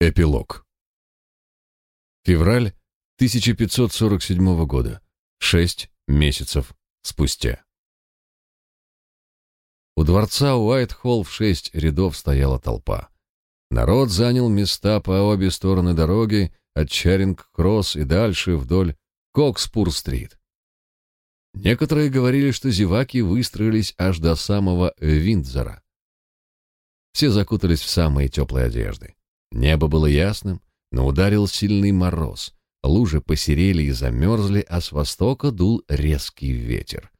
Эпилог. Февраль 1547 года. Шесть месяцев спустя. У дворца Уайт-Холл в шесть рядов стояла толпа. Народ занял места по обе стороны дороги, от Чаринг-Кросс и дальше вдоль Кокспур-стрит. Некоторые говорили, что зеваки выстроились аж до самого Виндзора. Все закутались в самые теплые одежды. Небо было ясным, но ударил сильный мороз. Лужи посерели и замерзли, а с востока дул резкий ветер.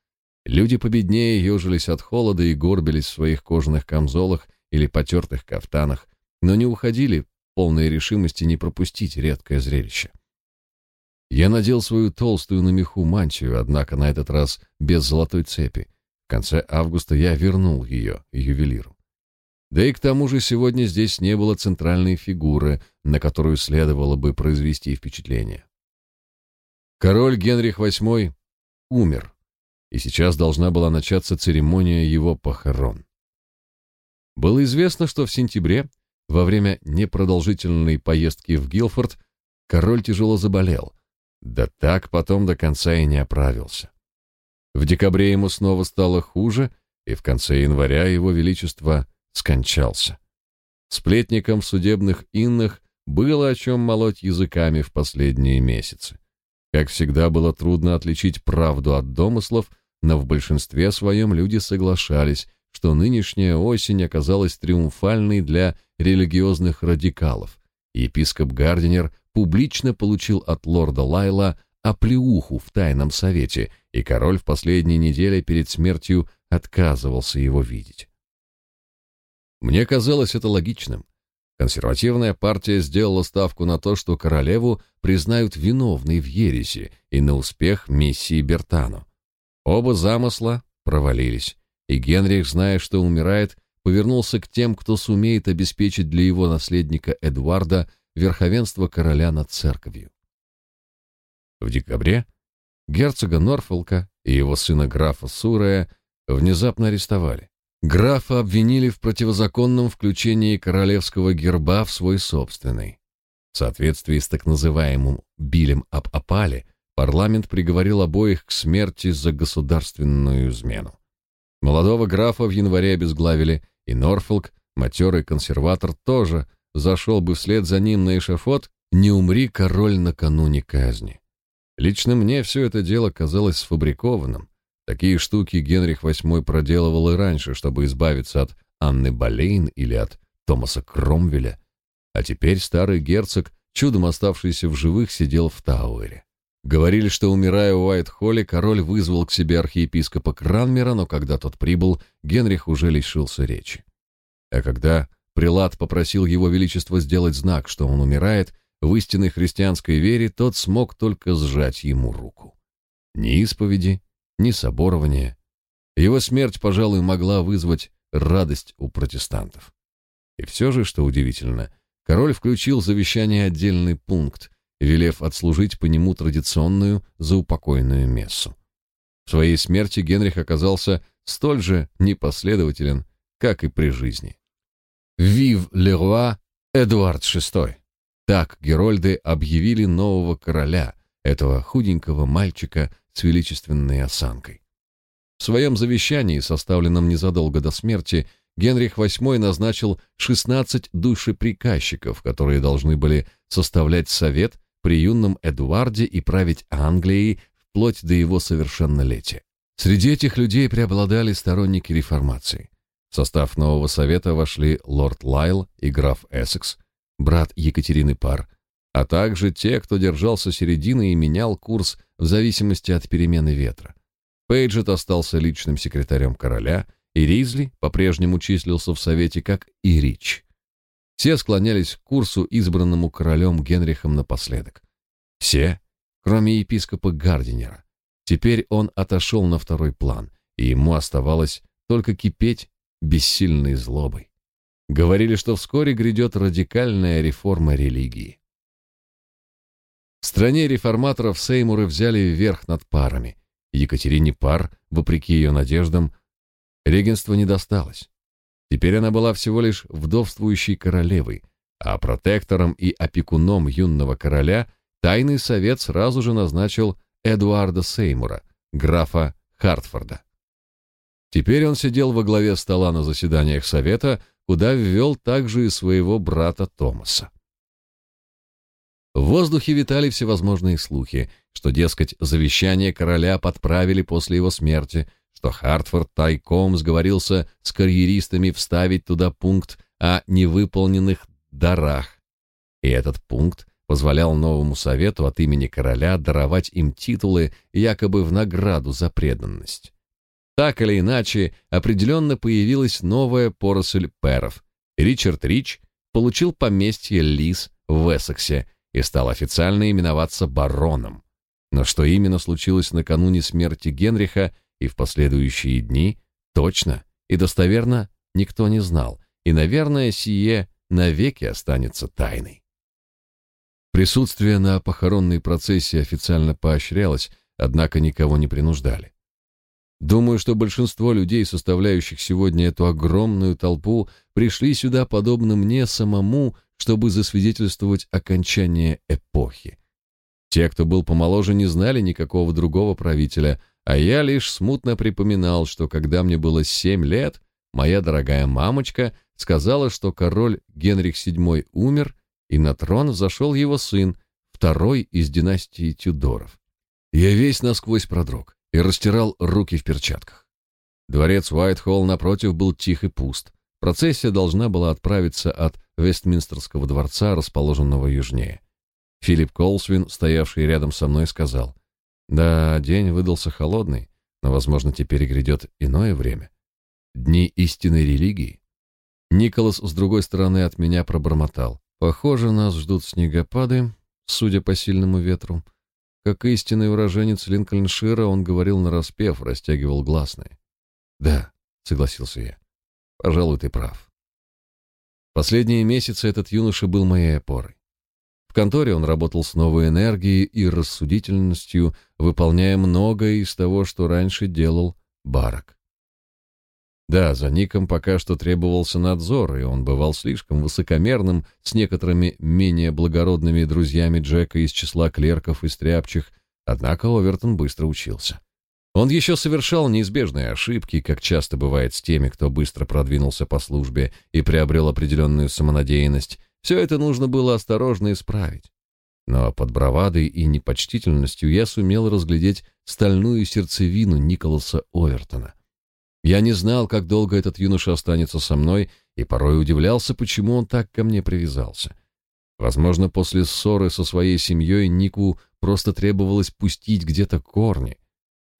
Люди победнее ежились от холода и горбились в своих кожаных камзолах или потертых кафтанах, но не уходили, полной решимости не пропустить редкое зрелище. Я надел свою толстую на меху мантию, однако на этот раз без золотой цепи. В конце августа я вернул ее ювелиру. Да и к тому же сегодня здесь не было центральной фигуры, на которую следовало бы произвести впечатление. Король Генрих VIII умер, и сейчас должна была начаться церемония его похорон. Было известно, что в сентябре, во время непродолжительной поездки в Гилфорд, король тяжело заболел, да так потом до конца и не оправился. В декабре ему снова стало хуже, и в конце января его величество скончался. Сплетникам в судебных иннах было о чем молоть языками в последние месяцы. Как всегда, было трудно отличить правду от домыслов, но в большинстве своем люди соглашались, что нынешняя осень оказалась триумфальной для религиозных радикалов. Епископ Гардинер публично получил от лорда Лайла оплеуху в тайном совете, и король в последние недели перед смертью отказывался его видеть. Мне казалось это логичным. Консервативная партия сделала ставку на то, что королеву признают виновной в ереси и на успех миссии Бертану. Оба замысла провалились, и Генрих, зная, что умирает, повернулся к тем, кто сумеет обеспечить для его наследника Эдуарда верховенство короля над церковью. В декабре герцога Норфолка и его сына графа Сурея внезапно арестовали. Графа обвинили в противозаконном включении королевского герба в свой собственный. В соответствии с так называемым «билем об опале» парламент приговорил обоих к смерти за государственную измену. Молодого графа в январе обезглавили, и Норфолк, матерый консерватор, тоже зашел бы вслед за ним на эшафот, не умри король накануне казни. Лично мне все это дело казалось сфабрикованным, Такие штуки Генрих VIII проделывал и раньше, чтобы избавиться от Анны Болейн или от Томаса Кромвеля. А теперь старый герцог, чудом оставшийся в живых, сидел в Тауэре. Говорили, что, умирая в Уайт-Холле, король вызвал к себе архиепископа Кранмера, но когда тот прибыл, Генрих уже лишился речи. А когда прилад попросил его величество сделать знак, что он умирает, в истинной христианской вере тот смог только сжать ему руку. Ни исповеди, ни соборования. Его смерть, пожалуй, могла вызвать радость у протестантов. И все же, что удивительно, король включил в завещание отдельный пункт, велев отслужить по нему традиционную заупокойную мессу. В своей смерти Генрих оказался столь же непоследователен, как и при жизни. «Вив ле руа Эдуард VI!» Так Герольды объявили нового короля, этого худенького мальчика с величественной осанкой. В своем завещании, составленном незадолго до смерти, Генрих VIII назначил 16 душеприказчиков, которые должны были составлять совет при юном Эдуарде и править Англией вплоть до его совершеннолетия. Среди этих людей преобладали сторонники реформации. В состав нового совета вошли лорд Лайл и граф Эссекс, брат Екатерины Пар, а также те, кто держался середины и менял курс в зависимости от перемены ветра. Пейджет остался личным секретарем короля, и Ризли по-прежнему числился в совете как и Рич. Все склонялись к курсу, избранному королем Генрихом напоследок. Все, кроме епископа Гардинера. Теперь он отошел на второй план, и ему оставалось только кипеть бессильной злобой. Говорили, что вскоре грядет радикальная реформа религии. В стране реформаторов Сеймуры взяли верх над парами. Екатерине Пар, вопреки ее надеждам, регенство не досталось. Теперь она была всего лишь вдовствующей королевой, а протектором и опекуном юного короля тайный совет сразу же назначил Эдуарда Сеймура, графа Хартфорда. Теперь он сидел во главе стола на заседаниях совета, куда ввел также и своего брата Томаса. В воздухе витали всевозможные слухи, что, дескать, завещание короля подправили после его смерти, что Хартфорд тайком сговорился с карьеристами вставить туда пункт о невыполненных дарах. И этот пункт позволял новому совету от имени короля даровать им титулы якобы в награду за преданность. Так или иначе, определенно появилась новая поросль перов. Ричард Рич получил поместье Лис в Эссексе и стал официально именоваться бароном. Но что именно случилось накануне смерти Генриха и в последующие дни, точно и достоверно никто не знал, и, наверное, сие навеки останется тайной. Присутствие на похоронной процессии официально поощрялось, однако никого не принуждали. Думаю, что большинство людей, составляющих сегодня эту огромную толпу, пришли сюда подобно мне самому, чтобы засвидетельствовать окончание эпохи. Те, кто был помоложе, не знали никакого другого правителя, а я лишь смутно припоминал, что когда мне было семь лет, моя дорогая мамочка сказала, что король Генрих VII умер, и на трон взошел его сын, второй из династии Тюдоров. Я весь насквозь продрог и растирал руки в перчатках. Дворец Уайтхолл напротив был тих и пуст. Процессия должна была отправиться от Вестминстерского дворца, расположенного южнее. Филипп Колсвин, стоявший рядом со мной, сказал, «Да, день выдался холодный, но, возможно, теперь грядет иное время. Дни истинной религии». Николас с другой стороны от меня пробормотал, «Похоже, нас ждут снегопады, судя по сильному ветру». Как истинный уроженец Линкольншира, он говорил нараспев, растягивал гласные. «Да», — согласился я, — «пожалуй, ты прав». Последние месяцы этот юноша был моей опорой. В конторе он работал с новой энергией и рассудительностью, выполняя многое из того, что раньше делал Барак. Да, за Ником пока что требовался надзор, и он бывал слишком высокомерным с некоторыми менее благородными друзьями Джека из числа клерков и стряпчих, однако Овертон быстро учился. Он еще совершал неизбежные ошибки, как часто бывает с теми, кто быстро продвинулся по службе и приобрел определенную самонадеянность. Все это нужно было осторожно исправить. Но под бравадой и непочтительностью я сумел разглядеть стальную сердцевину Николаса Овертона. Я не знал, как долго этот юноша останется со мной, и порой удивлялся, почему он так ко мне привязался. Возможно, после ссоры со своей семьей Нику просто требовалось пустить где-то корни.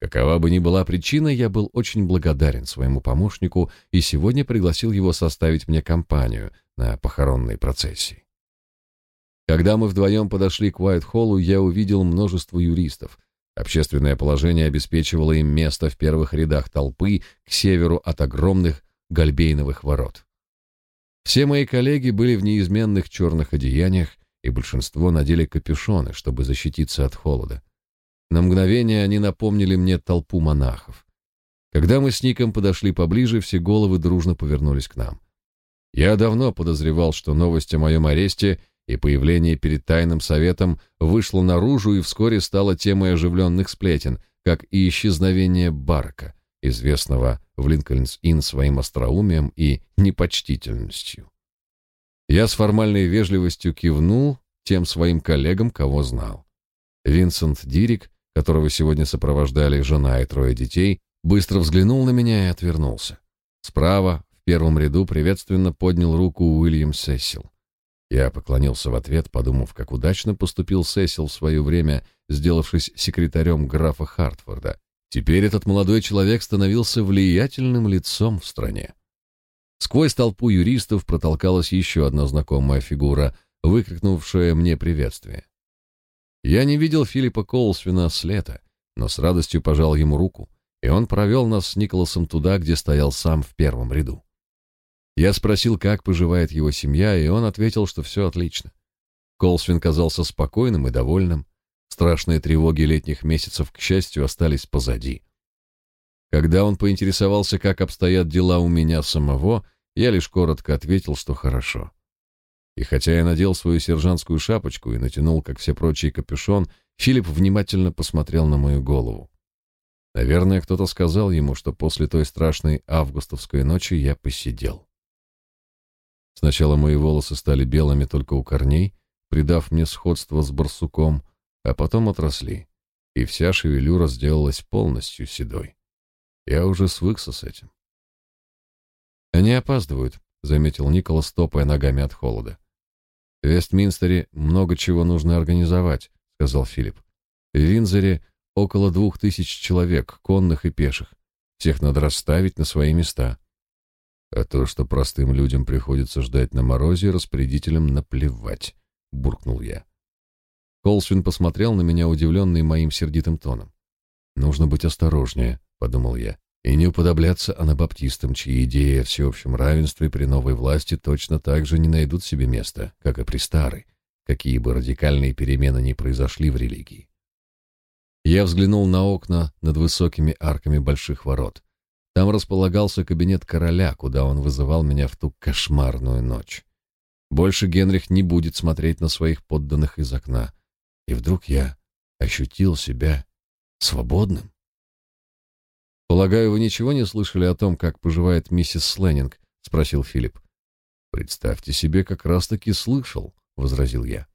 Какова бы ни была причина, я был очень благодарен своему помощнику и сегодня пригласил его составить мне компанию на похоронной процессии. Когда мы вдвоем подошли к Уайт-Холлу, я увидел множество юристов, Общественное положение обеспечивало им место в первых рядах толпы к северу от огромных гальбейновых ворот. Все мои коллеги были в неизменных черных одеяниях, и большинство надели капюшоны, чтобы защититься от холода. На мгновение они напомнили мне толпу монахов. Когда мы с Ником подошли поближе, все головы дружно повернулись к нам. Я давно подозревал, что новость о моем аресте и появление перед тайным советом вышло наружу и вскоре стало темой оживленных сплетен, как и исчезновение Барка, известного в Линкольнс-Инн своим остроумием и непочтительностью. Я с формальной вежливостью кивнул тем своим коллегам, кого знал. Винсент Дирик, которого сегодня сопровождали жена и трое детей, быстро взглянул на меня и отвернулся. Справа, в первом ряду, приветственно поднял руку Уильям Сесил. Я поклонился в ответ, подумав, как удачно поступил Сесил в свое время, сделавшись секретарем графа Хартфорда. Теперь этот молодой человек становился влиятельным лицом в стране. Сквозь толпу юристов протолкалась еще одна знакомая фигура, выкрикнувшая мне приветствие. Я не видел Филиппа Колсвина с лета, но с радостью пожал ему руку, и он провел нас с Николасом туда, где стоял сам в первом ряду. Я спросил, как поживает его семья, и он ответил, что все отлично. Колсвин казался спокойным и довольным. Страшные тревоги летних месяцев, к счастью, остались позади. Когда он поинтересовался, как обстоят дела у меня самого, я лишь коротко ответил, что хорошо. И хотя я надел свою сержантскую шапочку и натянул, как все прочие, капюшон, Филипп внимательно посмотрел на мою голову. Наверное, кто-то сказал ему, что после той страшной августовской ночи я посидел. Сначала мои волосы стали белыми только у корней, придав мне сходство с барсуком, а потом отросли, и вся шевелюра сделалась полностью седой. Я уже свыкся с этим. «Они опаздывают», — заметил Николас, топая ногами от холода. «В Вестминстере много чего нужно организовать», — сказал Филипп. «В Винзоре около двух тысяч человек, конных и пеших. Всех надо расставить на свои места. А то, что простым людям приходится ждать на морозе, распорядителям наплевать», — буркнул я. Колсвин посмотрел на меня, удивленный моим сердитым тоном. «Нужно быть осторожнее», — подумал я, «и не уподобляться анабаптистам, чьи идеи о всеобщем равенстве при новой власти точно так же не найдут себе места, как и при старой, какие бы радикальные перемены ни произошли в религии». Я взглянул на окна над высокими арками больших ворот. Там располагался кабинет короля, куда он вызывал меня в ту кошмарную ночь. Больше Генрих не будет смотреть на своих подданных из окна. И вдруг я ощутил себя свободным. «Полагаю, вы ничего не слышали о том, как поживает миссис Сленнинг?» — спросил Филипп. «Представьте себе, как раз-таки слышал», — возразил я.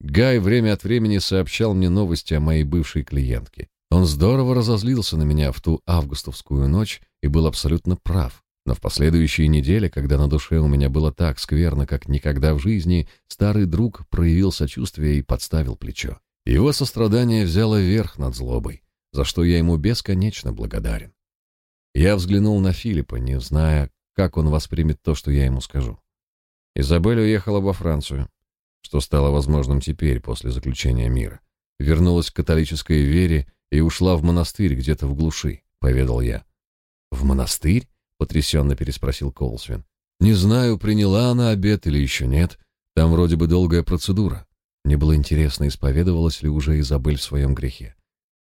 Гай время от времени сообщал мне новости о моей бывшей клиентке. Он здорово разозлился на меня в ту августовскую ночь и был абсолютно прав. Но в последующие недели, когда на душе у меня было так скверно, как никогда в жизни, старый друг проявил сочувствие и подставил плечо. Его сострадание взяло верх над злобой, за что я ему бесконечно благодарен. Я взглянул на Филиппа, не зная, как он воспримет то, что я ему скажу. Изабель уехала во Францию, что стало возможным теперь, после заключения мира. Вернулась к католической вере и ушла в монастырь где-то в глуши, поведал я. В монастырь? потрясенно переспросил Колсвин. Не знаю, приняла она обед или еще нет. Там вроде бы долгая процедура. Мне было интересно, исповедовалась ли уже Изабель в своем грехе.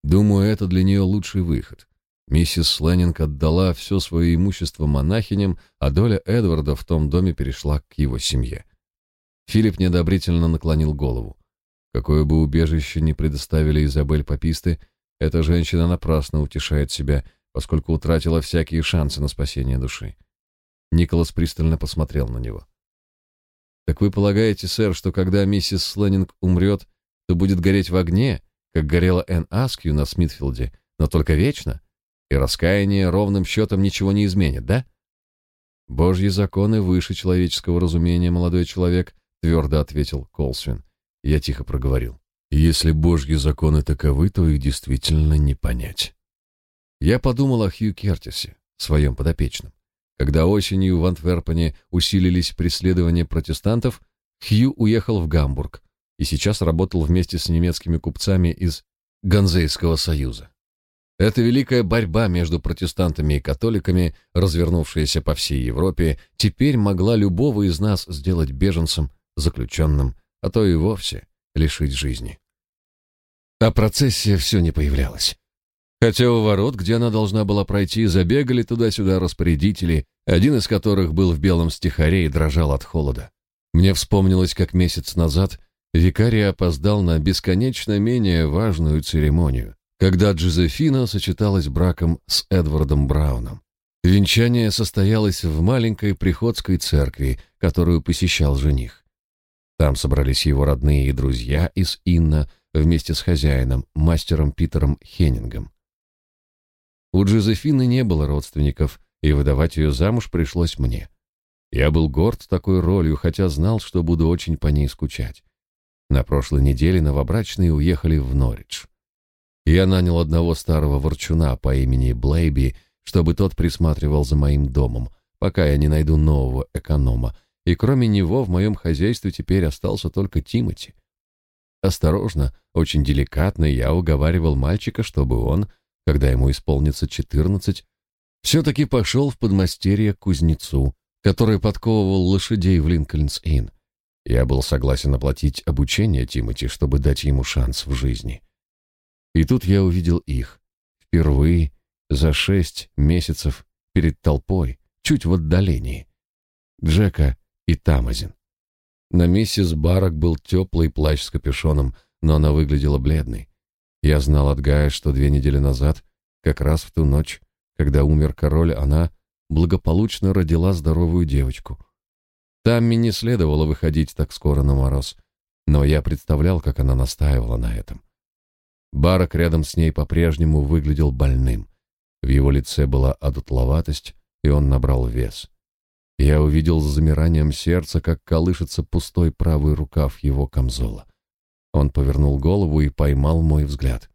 Думаю, это для нее лучший выход. Миссис Сленнинг отдала все свое имущество монахиням, а доля Эдварда в том доме перешла к его семье. Филипп неодобрительно наклонил голову. Какое бы убежище ни предоставили Изабель паписты, эта женщина напрасно утешает себя, поскольку утратила всякие шансы на спасение души. Николас пристально посмотрел на него. «Так вы полагаете, сэр, что когда миссис Сленнинг умрет, то будет гореть в огне, как горела Энн Аскью на Смитфилде, но только вечно? И раскаяние ровным счетом ничего не изменит, да?» «Божьи законы выше человеческого разумения, молодой человек», — твердо ответил Колсвин. Я тихо проговорил. «Если Божьи законы таковы, то их действительно не понять». Я подумал о Хью Кертисе, своем подопечном. Когда осенью в Антверпене усилились преследования протестантов, Хью уехал в Гамбург и сейчас работал вместе с немецкими купцами из Ганзейского союза. Эта великая борьба между протестантами и католиками, развернувшаяся по всей Европе, теперь могла любого из нас сделать беженцем, заключенным, а то и вовсе лишить жизни. А процессия все не появлялась. Хотя у ворот, где она должна была пройти, забегали туда-сюда распорядители, один из которых был в белом стихаре и дрожал от холода. Мне вспомнилось, как месяц назад викарий опоздал на бесконечно менее важную церемонию, когда Джозефина сочеталась браком с Эдвардом Брауном. Венчание состоялось в маленькой приходской церкви, которую посещал жених. Там собрались его родные и друзья из Инна вместе с хозяином, мастером Питером Хеннингом. У Джозефины не было родственников, и выдавать ее замуж пришлось мне. Я был горд такой ролью, хотя знал, что буду очень по ней скучать. На прошлой неделе новобрачные уехали в Норридж. Я нанял одного старого ворчуна по имени Блейби, чтобы тот присматривал за моим домом, пока я не найду нового эконома, и кроме него в моем хозяйстве теперь остался только Тимоти. Осторожно, очень деликатно я уговаривал мальчика, чтобы он когда ему исполнится четырнадцать, все-таки пошел в подмастерье к кузнецу, который подковывал лошадей в Линкольнс-Инн. Я был согласен оплатить обучение Тимоти, чтобы дать ему шанс в жизни. И тут я увидел их. Впервые за шесть месяцев перед толпой, чуть в отдалении. Джека и Тамазин. На миссис Барак был теплый плащ с капюшоном, но она выглядела бледной. Я знал от Гая, что две недели назад, как раз в ту ночь, когда умер король, она благополучно родила здоровую девочку. Тамми не следовало выходить так скоро на мороз, но я представлял, как она настаивала на этом. Барак рядом с ней по-прежнему выглядел больным. В его лице была одутловатость, и он набрал вес. Я увидел с замиранием сердца, как колышется пустой правый рукав его камзола. Он повернул голову и поймал мой взгляд.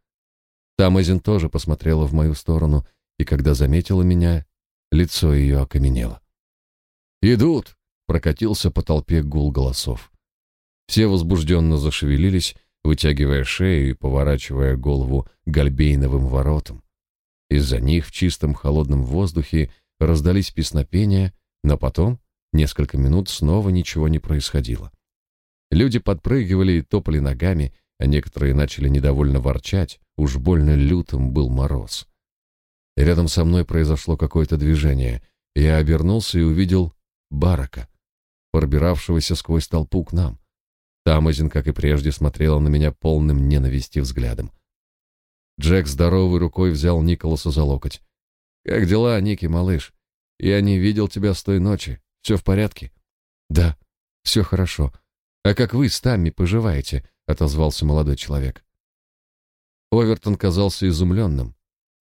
Тамазин тоже посмотрела в мою сторону, и когда заметила меня, лицо ее окаменело. «Идут!» — прокатился по толпе гул голосов. Все возбужденно зашевелились, вытягивая шею и поворачивая голову гальбейновым воротам. Из-за них в чистом холодном воздухе раздались песнопения, но потом, несколько минут, снова ничего не происходило. Люди подпрыгивали и топали ногами, а некоторые начали недовольно ворчать, уж больно лютым был мороз. Рядом со мной произошло какое-то движение. Я обернулся и увидел Барака, пробиравшегося сквозь толпу к нам. Тамазин, как и прежде, смотрела на меня полным ненависти взглядом. Джек здоровой рукой взял Николаса за локоть. «Как дела, Ники, малыш? Я не видел тебя с той ночи. Все в порядке?» «Да, все хорошо. А как вы с Тамми поживаете?» — отозвался молодой человек. Овертон казался изумленным.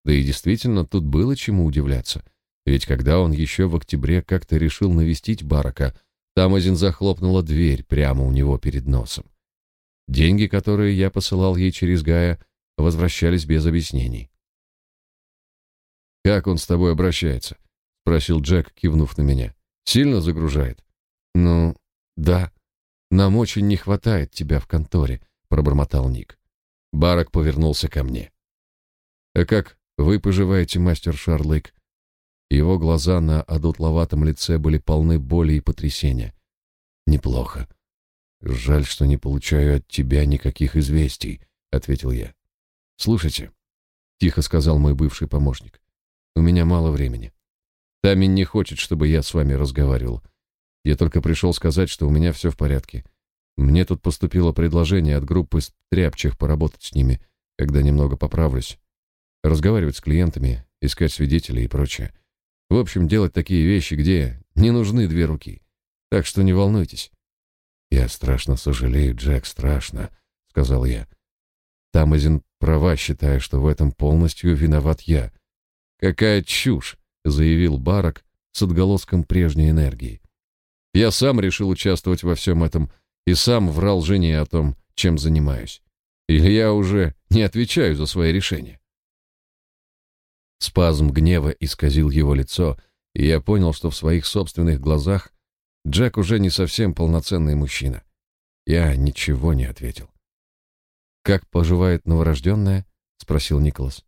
Да и действительно, тут было чему удивляться. Ведь когда он еще в октябре как-то решил навестить Барака, Тамазин захлопнула дверь прямо у него перед носом. Деньги, которые я посылал ей через Гая, возвращались без объяснений. «Как он с тобой обращается?» — спросил Джек, кивнув на меня. «Сильно загружает?» «Ну, да. Нам очень не хватает тебя в конторе», — пробормотал Ник. Барак повернулся ко мне. «А как вы поживаете, мастер Шарлык?» Его глаза на одутловатом лице были полны боли и потрясения. «Неплохо. Жаль, что не получаю от тебя никаких известий», — ответил я. «Слушайте», — тихо сказал мой бывший помощник, — «у меня мало времени. Тамин не хочет, чтобы я с вами разговаривал. Я только пришел сказать, что у меня все в порядке. Мне тут поступило предложение от группы стряпчих поработать с ними, когда немного поправлюсь. Разговаривать с клиентами, искать свидетелей и прочее. В общем, делать такие вещи, где не нужны две руки. Так что не волнуйтесь. Я страшно сожалею, Джек, страшно, сказал я. Тамазин права, считая, что в этом полностью виноват я. Какая чушь, заявил Барак с отголоском прежней энергии. Я сам решил участвовать во всем этом и сам врал жене о том, чем занимаюсь. Или я уже не отвечаю за свои решения. Спазм гнева исказил его лицо, и я понял, что в своих собственных глазах Джек уже не совсем полноценный мужчина. Я ничего не ответил. «Как поживает новорожденная?» — спросил Николас.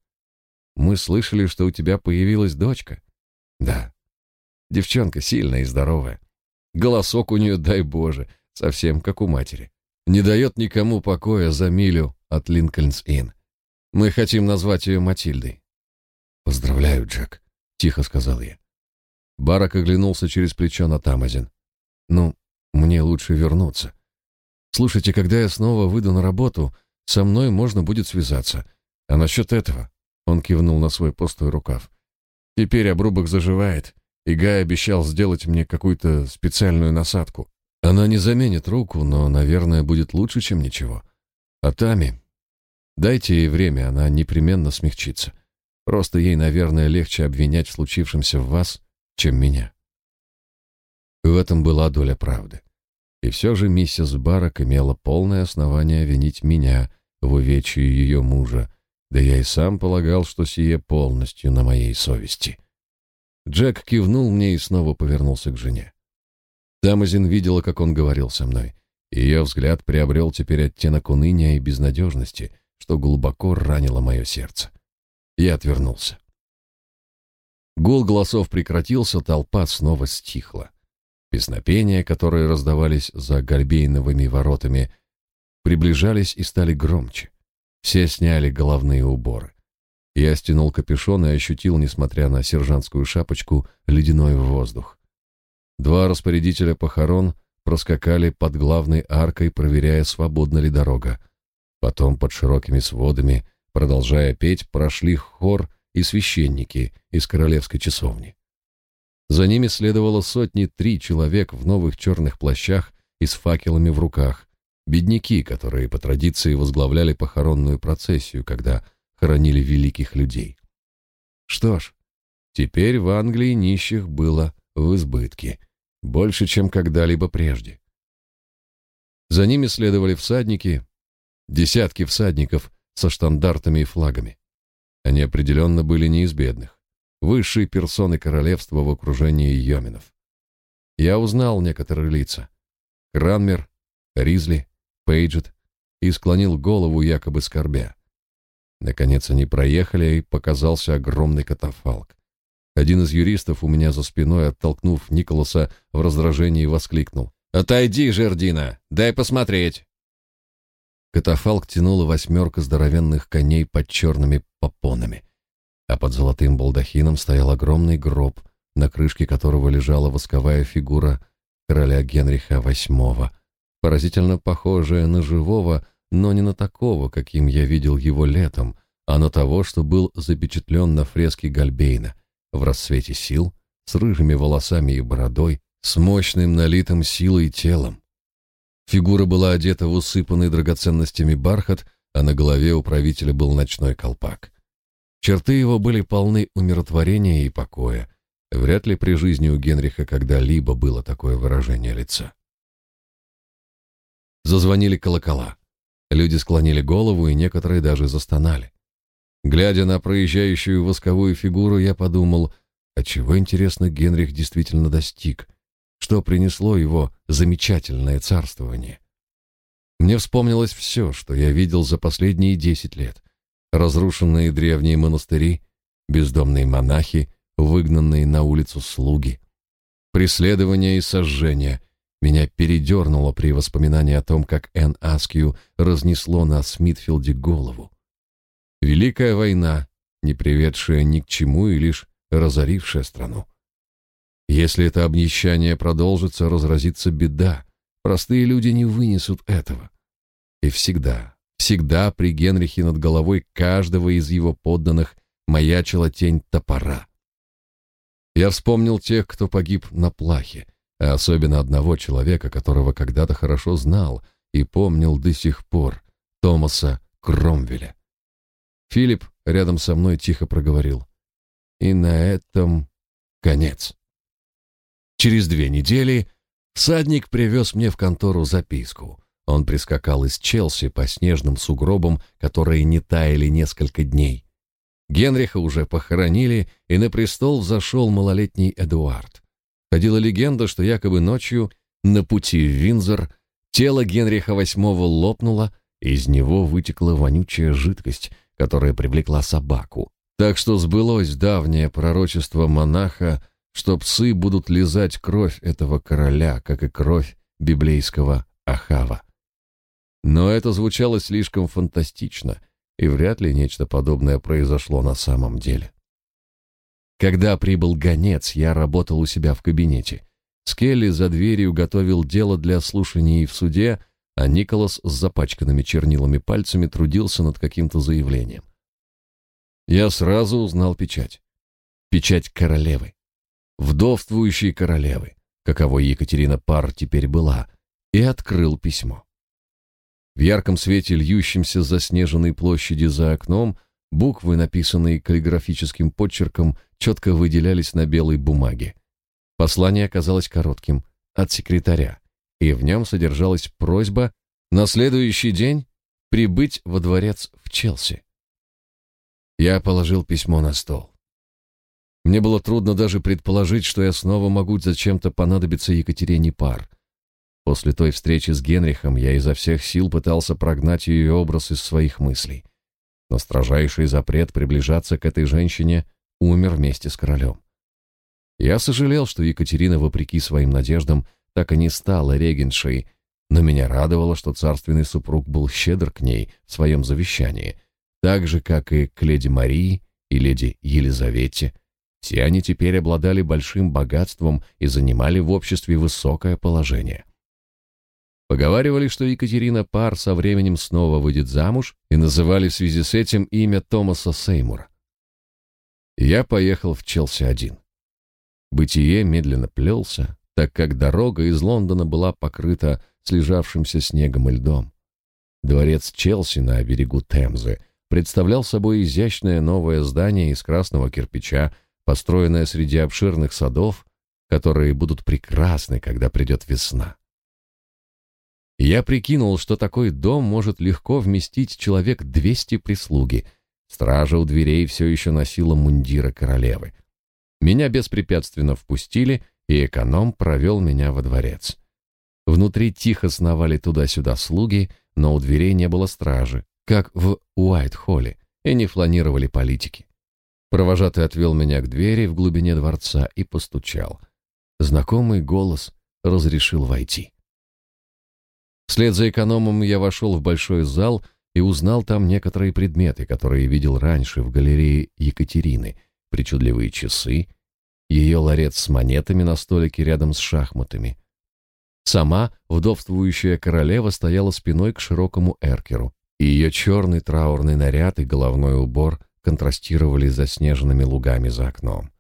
«Мы слышали, что у тебя появилась дочка». «Да. Девчонка сильная и здоровая. Голосок у нее, дай Боже, совсем как у матери. Не дает никому покоя за милю от Линкольнс-Инн. Мы хотим назвать ее Матильдой». «Поздравляю, Джек», — тихо сказал я. Барак оглянулся через плечо на Тамазин. «Ну, мне лучше вернуться. Слушайте, когда я снова выйду на работу, со мной можно будет связаться. А насчет этого...» — он кивнул на свой пустой рукав. «Теперь обрубок заживает, и Гай обещал сделать мне какую-то специальную насадку. Она не заменит руку, но, наверное, будет лучше, чем ничего. А Тами... Дайте ей время, она непременно смягчится. Просто ей, наверное, легче обвинять в случившемся в вас, чем меня. В этом была доля правды. И все же миссис Барак имела полное основание винить меня в увечье ее мужа, да я и сам полагал, что сие полностью на моей совести. Джек кивнул мне и снова повернулся к жене. Тамазин видела, как он говорил со мной. Ее взгляд приобрел теперь оттенок уныния и безнадежности, что глубоко ранило мое сердце. Я отвернулся. Гул голосов прекратился, толпа снова стихла. Песнопения, которые раздавались за гальбейновыми воротами, приближались и стали громче. Все сняли головные уборы. Я стянул капюшон и ощутил, несмотря на сержантскую шапочку, ледяной воздух. Два распорядителя похорон проскакали под главной аркой, проверяя, свободна ли дорога. Потом под широкими сводами, продолжая петь, прошли хор и священники из королевской часовни. За ними следовало сотни три человек в новых черных плащах и с факелами в руках, бедняки, которые по традиции возглавляли похоронную процессию, когда хоронили великих людей. Что ж, теперь в Англии нищих было в избытке, больше, чем когда-либо прежде. За ними следовали всадники, десятки всадников со штандартами и флагами. Они определенно были не из бедных высшие персоны королевства в окружении йоминов. Я узнал некоторые лица. Кранмер, Ризли, Пейджет и склонил голову, якобы скорбя. Наконец они проехали, и показался огромный катафалк. Один из юристов у меня за спиной, оттолкнув Николаса в раздражении, воскликнул. «Отойди, Жердина! Дай посмотреть!» Катафалк тянула восьмерка здоровенных коней под черными попонами а под золотым балдахином стоял огромный гроб, на крышке которого лежала восковая фигура короля Генриха VIII, поразительно похожая на живого, но не на такого, каким я видел его летом, а на того, что был запечатлен на фреске Гальбейна, в расцвете сил, с рыжими волосами и бородой, с мощным налитым силой телом. Фигура была одета в усыпанный драгоценностями бархат, а на голове у правителя был ночной колпак. Черты его были полны умиротворения и покоя. Вряд ли при жизни у Генриха когда-либо было такое выражение лица. Зазвонили колокола. Люди склонили голову, и некоторые даже застонали. Глядя на проезжающую восковую фигуру, я подумал, а чего, интересно, Генрих действительно достиг? Что принесло его замечательное царствование? Мне вспомнилось все, что я видел за последние десять лет разрушенные древние монастыри, бездомные монахи, выгнанные на улицу слуги. Преследование и сожжение. Меня передернуло при воспоминании о том, как Энн Аскью разнесло на Смитфилде голову. Великая война, не приведшая ни к чему и лишь разорившая страну. Если это обнищание продолжится, разразится беда. Простые люди не вынесут этого. И всегда, Всегда при Генрихе над головой каждого из его подданных маячила тень топора. Я вспомнил тех, кто погиб на плахе, а особенно одного человека, которого когда-то хорошо знал и помнил до сих пор, Томаса Кромвеля. Филипп рядом со мной тихо проговорил. И на этом конец. Через две недели всадник привез мне в контору записку. Он прискакал из Челси по снежным сугробам, которые не таяли несколько дней. Генриха уже похоронили, и на престол взошел малолетний Эдуард. Ходила легенда, что якобы ночью на пути в Винзор тело Генриха VIII лопнуло, и из него вытекла вонючая жидкость, которая привлекла собаку. Так что сбылось давнее пророчество монаха, что псы будут лизать кровь этого короля, как и кровь библейского Ахава. Но это звучало слишком фантастично, и вряд ли нечто подобное произошло на самом деле. Когда прибыл гонец, я работал у себя в кабинете. Скелли за дверью готовил дело для слушаний в суде, а Николас с запачканными чернилами пальцами трудился над каким-то заявлением. Я сразу узнал печать. Печать королевы. Вдовствующей королевы, каковой Екатерина Пар теперь была, и открыл письмо. В ярком свете, льющемся с заснеженной площади за окном, буквы, написанные каллиграфическим подчерком, четко выделялись на белой бумаге. Послание оказалось коротким, от секретаря, и в нем содержалась просьба на следующий день прибыть во дворец в Челси. Я положил письмо на стол. Мне было трудно даже предположить, что я снова могу зачем-то понадобиться Екатерине Пар — После той встречи с Генрихом я изо всех сил пытался прогнать ее образ из своих мыслей. Но строжайший запрет приближаться к этой женщине умер вместе с королем. Я сожалел, что Екатерина, вопреки своим надеждам, так и не стала регеншей, но меня радовало, что царственный супруг был щедр к ней в своем завещании, так же, как и к леди Марии и леди Елизавете. Все они теперь обладали большим богатством и занимали в обществе высокое положение. Поговаривали, что Екатерина Пар со временем снова выйдет замуж и называли в связи с этим имя Томаса Сеймура. Я поехал в Челси один. Бытие медленно плелся, так как дорога из Лондона была покрыта слежавшимся снегом и льдом. Дворец Челси на берегу Темзы представлял собой изящное новое здание из красного кирпича, построенное среди обширных садов, которые будут прекрасны, когда придет весна. Я прикинул, что такой дом может легко вместить человек 200 прислуги. Стража у дверей все еще носила мундиры королевы. Меня беспрепятственно впустили, и эконом провел меня во дворец. Внутри тихо сновали туда-сюда слуги, но у дверей не было стражи, как в Уайт-Холле, и не фланировали политики. Провожатый отвел меня к двери в глубине дворца и постучал. Знакомый голос разрешил войти. Вслед за экономом я вошел в большой зал и узнал там некоторые предметы, которые видел раньше в галерее Екатерины, причудливые часы, ее ларец с монетами на столике рядом с шахматами. Сама вдовствующая королева стояла спиной к широкому эркеру, и ее черный траурный наряд и головной убор контрастировали с заснеженными лугами за окном.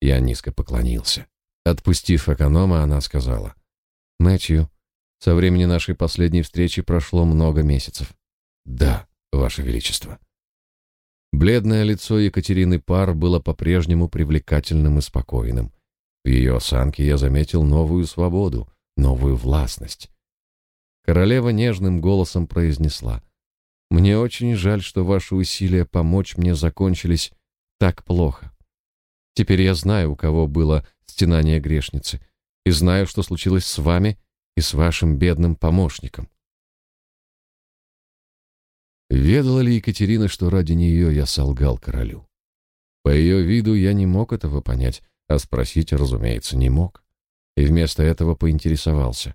Я низко поклонился. Отпустив эконома, она сказала, «Мэтью, со времени нашей последней встречи прошло много месяцев». «Да, Ваше Величество». Бледное лицо Екатерины Пар было по-прежнему привлекательным и спокойным. В ее осанке я заметил новую свободу, новую властность. Королева нежным голосом произнесла: "Мне очень жаль, что ваши усилия помочь мне закончились так плохо. Теперь я знаю, у кого было стенание грешницы, и знаю, что случилось с вами и с вашим бедным помощником. Ведала ли Екатерина, что ради нее я солгал королю? По ее виду я не мог этого понять, а спросить, разумеется, не мог. И вместо этого поинтересовался.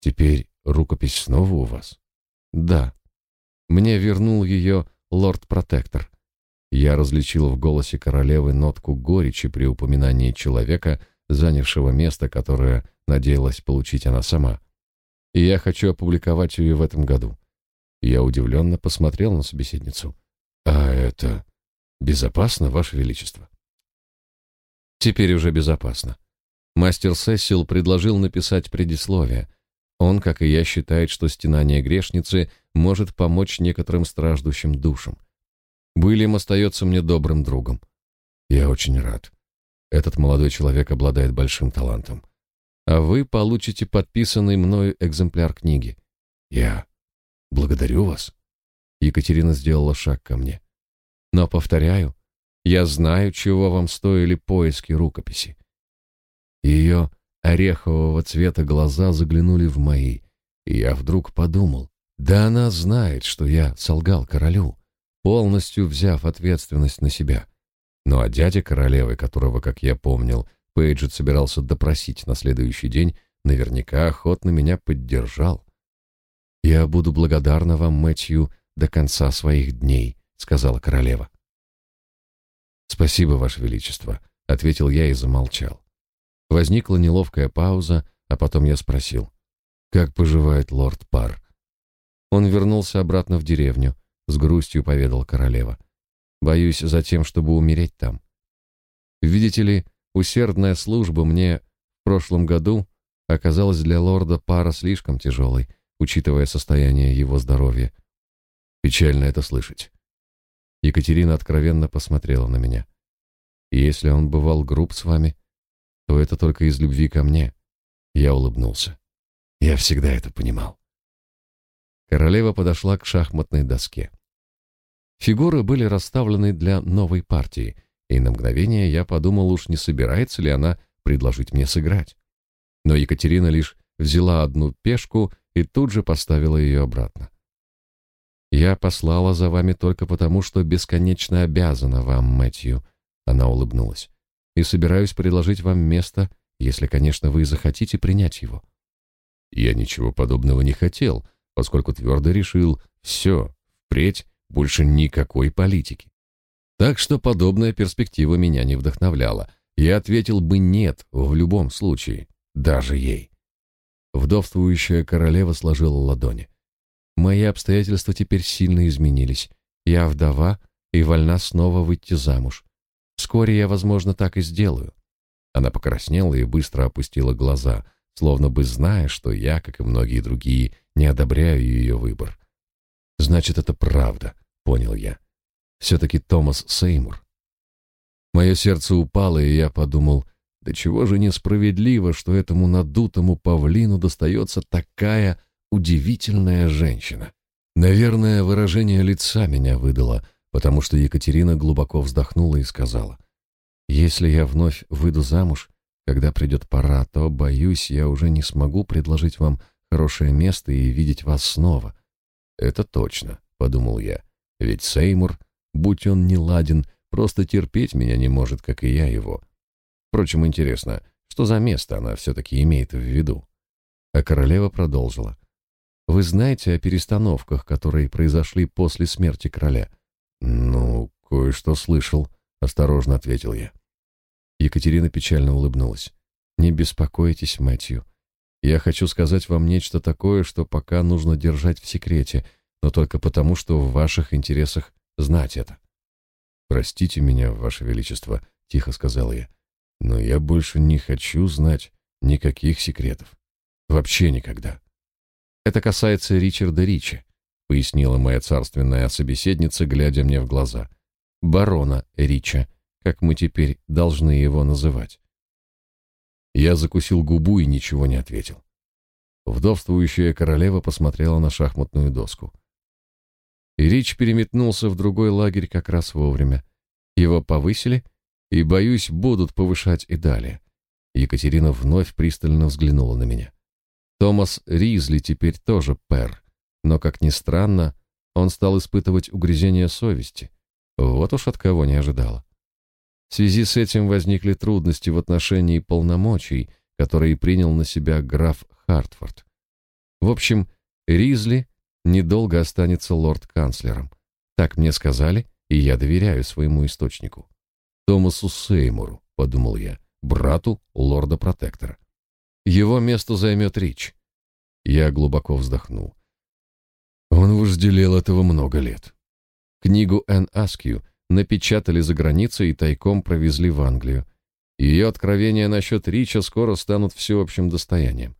«Теперь рукопись снова у вас?» «Да». Мне вернул ее лорд-протектор. Я различил в голосе королевы нотку горечи при упоминании человека, занявшего место, которое надеялась получить она сама. И я хочу опубликовать ее в этом году. Я удивленно посмотрел на собеседницу. «А это безопасно, Ваше Величество?» «Теперь уже безопасно. Мастер Сессил предложил написать предисловие. Он, как и я, считает, что стенание грешницы может помочь некоторым страждущим душам. Уильям остается мне добрым другом. Я очень рад. Этот молодой человек обладает большим талантом. А вы получите подписанный мною экземпляр книги. Я Благодарю вас. Екатерина сделала шаг ко мне. Но повторяю, я знаю, чего вам стоили поиски рукописи. Ее орехового цвета глаза заглянули в мои, и я вдруг подумал, да она знает, что я солгал королю, полностью взяв ответственность на себя. Ну а дядя королевы, которого, как я помнил, Пейджет собирался допросить на следующий день, наверняка охотно меня поддержал. «Я буду благодарна вам, Мэтью, до конца своих дней», — сказала королева. «Спасибо, Ваше Величество», — ответил я и замолчал. Возникла неловкая пауза, а потом я спросил, «Как поживает лорд Пар?» Он вернулся обратно в деревню, с грустью поведал королева. «Боюсь за тем, чтобы умереть там. Видите ли, усердная служба мне в прошлом году оказалась для лорда Пара слишком тяжелой, учитывая состояние его здоровья. Печально это слышать. Екатерина откровенно посмотрела на меня. Если он бывал груб с вами, то это только из любви ко мне. Я улыбнулся. Я всегда это понимал. Королева подошла к шахматной доске. Фигуры были расставлены для новой партии, и на мгновение я подумал, уж не собирается ли она предложить мне сыграть. Но Екатерина лишь взяла одну пешку и тут же поставила ее обратно. «Я послала за вами только потому, что бесконечно обязана вам, Мэтью», — она улыбнулась, «и собираюсь предложить вам место, если, конечно, вы захотите принять его». Я ничего подобного не хотел, поскольку твердо решил, все, впредь больше никакой политики. Так что подобная перспектива меня не вдохновляла. Я ответил бы «нет» в любом случае, даже ей. Вдовствующая королева сложила ладони. Мои обстоятельства теперь сильно изменились. Я вдова и вольна снова выйти замуж. Вскоре я, возможно, так и сделаю. Она покраснела и быстро опустила глаза, словно бы зная, что я, как и многие другие, не одобряю ее выбор. Значит, это правда, понял я. Все-таки Томас Сеймур. Мое сердце упало, и я подумал, да чего же несправедливо, что этому надутому павлину достается такая удивительная женщина. Наверное, выражение лица меня выдало, потому что Екатерина глубоко вздохнула и сказала, «Если я вновь выйду замуж, когда придет пора, то, боюсь, я уже не смогу предложить вам хорошее место и видеть вас снова». «Это точно», — подумал я, «ведь Сеймур, будь он не ладен, просто терпеть меня не может, как и я его». Впрочем, интересно, что за место она все-таки имеет в виду? А королева продолжила. Вы знаете о перестановках, которые произошли после смерти короля? Ну, кое-что слышал, осторожно ответил я. Екатерина печально улыбнулась. Не беспокойтесь, Мэтью. Я хочу сказать вам нечто такое, что пока нужно держать в секрете, но только потому, что в ваших интересах знать это. Простите меня, ваше величество, тихо сказал я. Но я больше не хочу знать никаких секретов. Вообще никогда. Это касается Ричарда Ричи, пояснила моя царственная собеседница, глядя мне в глаза. Барона Рича, как мы теперь должны его называть. Я закусил губу и ничего не ответил. Вдовствующая королева посмотрела на шахматную доску. И Рич переметнулся в другой лагерь как раз вовремя. Его повысили, и, боюсь, будут повышать и далее. Екатерина вновь пристально взглянула на меня. Томас Ризли теперь тоже пэр, но, как ни странно, он стал испытывать угрызение совести. Вот уж от кого не ожидала. В связи с этим возникли трудности в отношении полномочий, которые принял на себя граф Хартфорд. В общем, Ризли недолго останется лорд-канцлером. Так мне сказали, и я доверяю своему источнику. Томасу Сеймуру, подумал я, брату лорда-протектора. Его место займет Рич. Я глубоко вздохнул. Он вожделел этого много лет. Книгу Энн Аскью напечатали за границей и тайком провезли в Англию. Ее откровения насчет Рича скоро станут всеобщим достоянием.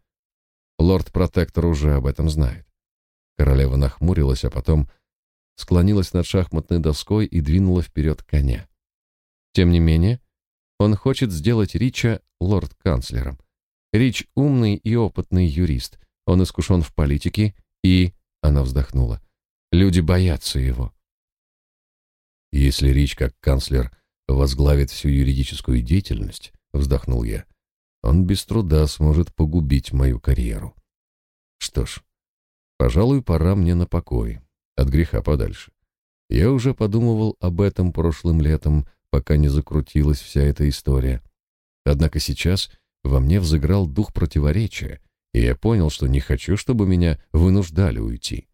Лорд-протектор уже об этом знает. Королева нахмурилась, а потом склонилась над шахматной доской и двинула вперед коня. Тем не менее, он хочет сделать Рича лорд-канцлером. Рич умный и опытный юрист. Он искушен в политике и... Она вздохнула. Люди боятся его. Если Рич как канцлер возглавит всю юридическую деятельность, вздохнул я, он без труда сможет погубить мою карьеру. Что ж, пожалуй, пора мне на покой, от греха подальше. Я уже подумывал об этом прошлым летом, пока не закрутилась вся эта история. Однако сейчас во мне взыграл дух противоречия, и я понял, что не хочу, чтобы меня вынуждали уйти.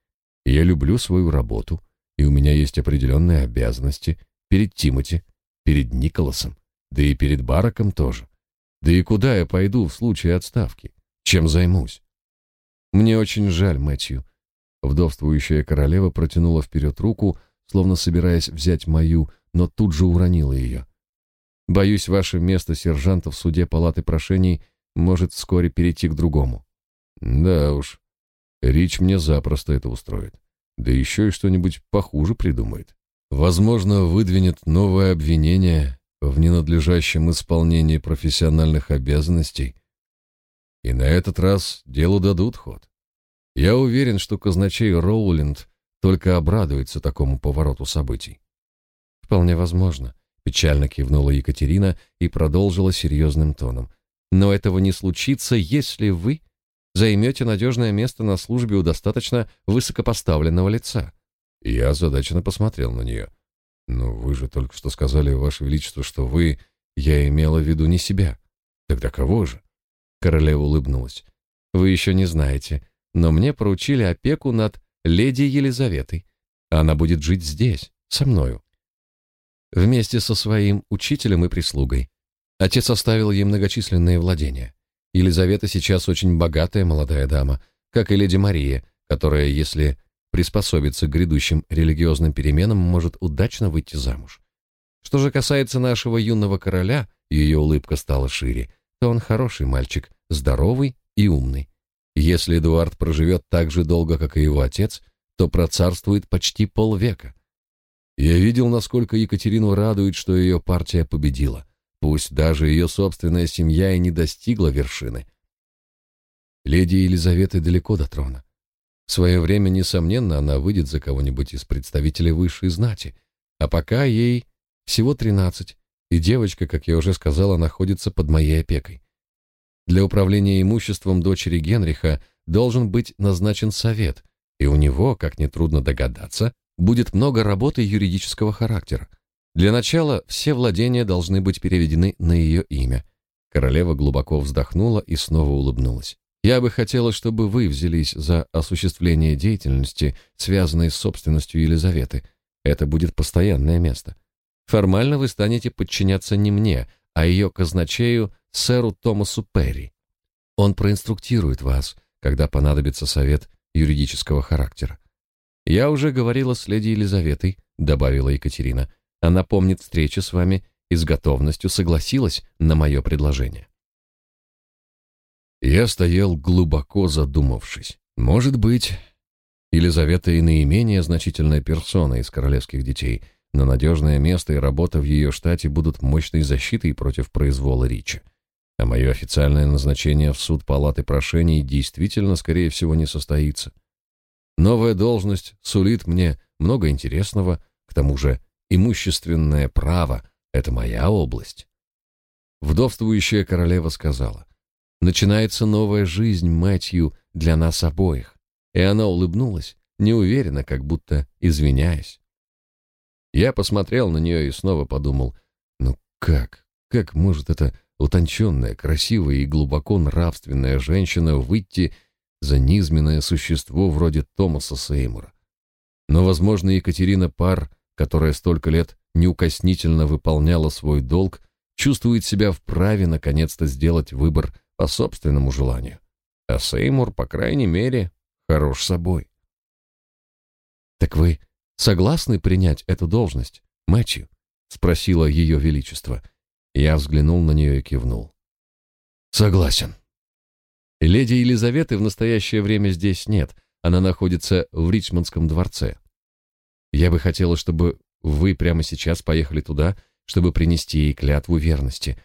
Я люблю свою работу, и у меня есть определенные обязанности перед Тимоти, перед Николасом, да и перед Бараком тоже. Да и куда я пойду в случае отставки? Чем займусь? Мне очень жаль, Мэтью. Вдовствующая королева протянула вперед руку, словно собираясь взять мою, но тут же уронила ее. Боюсь, ваше место сержанта в суде палаты прошений может вскоре перейти к другому. Да уж. Рич мне запросто это устроит. Да еще и что-нибудь похуже придумает. Возможно, выдвинет новое обвинение в ненадлежащем исполнении профессиональных обязанностей. И на этот раз делу дадут ход. Я уверен, что казначей Роулинд только обрадуется такому повороту событий. Вполне возможно, печально кивнула Екатерина и продолжила серьезным тоном. Но этого не случится, если вы займете надежное место на службе у достаточно высокопоставленного лица. Я озадаченно посмотрел на нее. Но вы же только что сказали, ваше величество, что вы я имела в виду не себя. Тогда кого же? Королева улыбнулась. Вы еще не знаете, но мне поручили опеку над леди Елизаветой. Она будет жить здесь, со мною вместе со своим учителем и прислугой. Отец оставил ей многочисленные владения. Елизавета сейчас очень богатая молодая дама, как и леди Мария, которая, если приспособиться к грядущим религиозным переменам, может удачно выйти замуж. Что же касается нашего юного короля, ее улыбка стала шире, то он хороший мальчик, здоровый и умный. Если Эдуард проживет так же долго, как и его отец, то процарствует почти полвека. Я видел, насколько Екатерину радует, что ее партия победила. Пусть даже ее собственная семья и не достигла вершины. Леди Елизавета далеко до трона. В свое время, несомненно, она выйдет за кого-нибудь из представителей высшей знати, а пока ей всего тринадцать, и девочка, как я уже сказала, находится под моей опекой. Для управления имуществом дочери Генриха должен быть назначен совет, и у него, как нетрудно догадаться, будет много работы юридического характера. Для начала все владения должны быть переведены на ее имя. Королева глубоко вздохнула и снова улыбнулась. Я бы хотела, чтобы вы взялись за осуществление деятельности, связанной с собственностью Елизаветы. Это будет постоянное место. Формально вы станете подчиняться не мне, а ее казначею сэру Томасу Перри. Он проинструктирует вас, когда понадобится совет юридического характера. Я уже говорила с леди Елизаветой, добавила Екатерина. Она помнит встречу с вами и с готовностью согласилась на мое предложение. Я стоял глубоко задумавшись. Может быть, Елизавета и наименее значительная персона из королевских детей, но надежное место и работа в ее штате будут мощной защитой против произвола Ричи а мое официальное назначение в суд палаты прошений действительно, скорее всего, не состоится. Новая должность сулит мне много интересного, к тому же имущественное право — это моя область. Вдовствующая королева сказала, «Начинается новая жизнь, Мэтью, для нас обоих». И она улыбнулась, неуверенно, как будто извиняясь. Я посмотрел на нее и снова подумал, ну как, как может это утонченная, красивая и глубоко нравственная женщина выйти за низменное существо вроде Томаса Сеймура. Но, возможно, Екатерина Пар, которая столько лет неукоснительно выполняла свой долг, чувствует себя вправе наконец-то сделать выбор по собственному желанию. А Сеймур, по крайней мере, хорош собой. «Так вы согласны принять эту должность, Мэтью?» — спросила ее величество — я взглянул на нее и кивнул. Согласен. Леди Елизаветы в настоящее время здесь нет. Она находится в Ричмондском дворце. Я бы хотела, чтобы вы прямо сейчас поехали туда, чтобы принести ей клятву верности.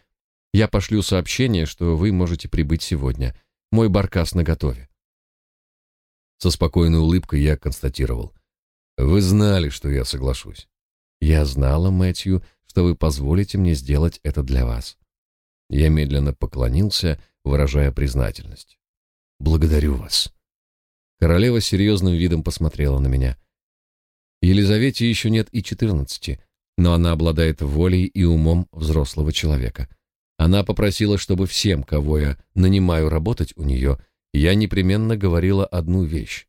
Я пошлю сообщение, что вы можете прибыть сегодня. Мой баркас наготове. Со спокойной улыбкой я констатировал. Вы знали, что я соглашусь. Я знала, Мэтью, что вы позволите мне сделать это для вас. Я медленно поклонился, выражая признательность. Благодарю вас. Королева серьезным видом посмотрела на меня. Елизавете еще нет и четырнадцати, но она обладает волей и умом взрослого человека. Она попросила, чтобы всем, кого я нанимаю работать у нее, я непременно говорила одну вещь.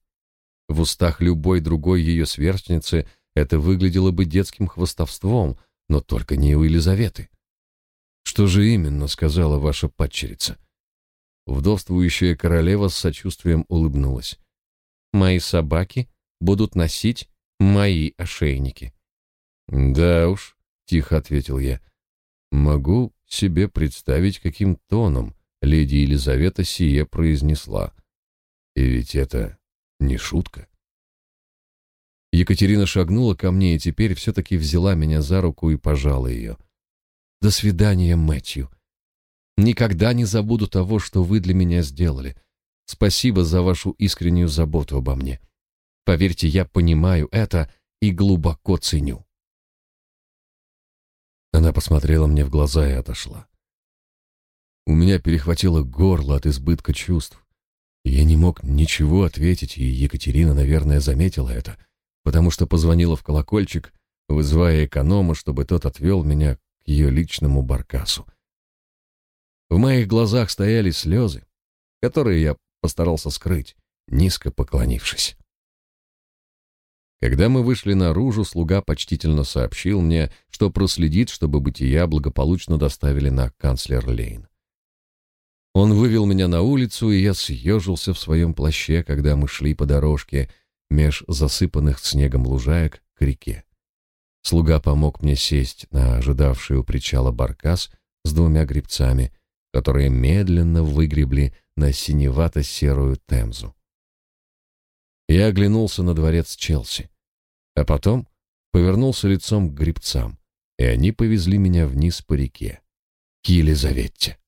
В устах любой другой ее сверстницы это выглядело бы детским хвастовством — но только не у Елизаветы. Что же именно сказала ваша падчерица? Вдовствующая королева с сочувствием улыбнулась. Мои собаки будут носить мои ошейники. Да уж, тихо ответил я. Могу себе представить, каким тоном леди Елизавета сие произнесла. И ведь это не шутка. Екатерина шагнула ко мне и теперь все-таки взяла меня за руку и пожала ее. «До свидания, Мэтью. Никогда не забуду того, что вы для меня сделали. Спасибо за вашу искреннюю заботу обо мне. Поверьте, я понимаю это и глубоко ценю». Она посмотрела мне в глаза и отошла. У меня перехватило горло от избытка чувств. Я не мог ничего ответить, и Екатерина, наверное, заметила это — потому что позвонила в колокольчик, вызывая эконома, чтобы тот отвел меня к ее личному баркасу. В моих глазах стояли слезы, которые я постарался скрыть, низко поклонившись. Когда мы вышли наружу, слуга почтительно сообщил мне, что проследит, чтобы бытия благополучно доставили на канцлер Лейн. Он вывел меня на улицу, и я съежился в своем плаще, когда мы шли по дорожке меж засыпанных снегом лужаек к реке. Слуга помог мне сесть на ожидавший у причала баркас с двумя гребцами, которые медленно выгребли на синевато-серую темзу. Я оглянулся на дворец Челси, а потом повернулся лицом к гребцам, и они повезли меня вниз по реке, к Елизавете.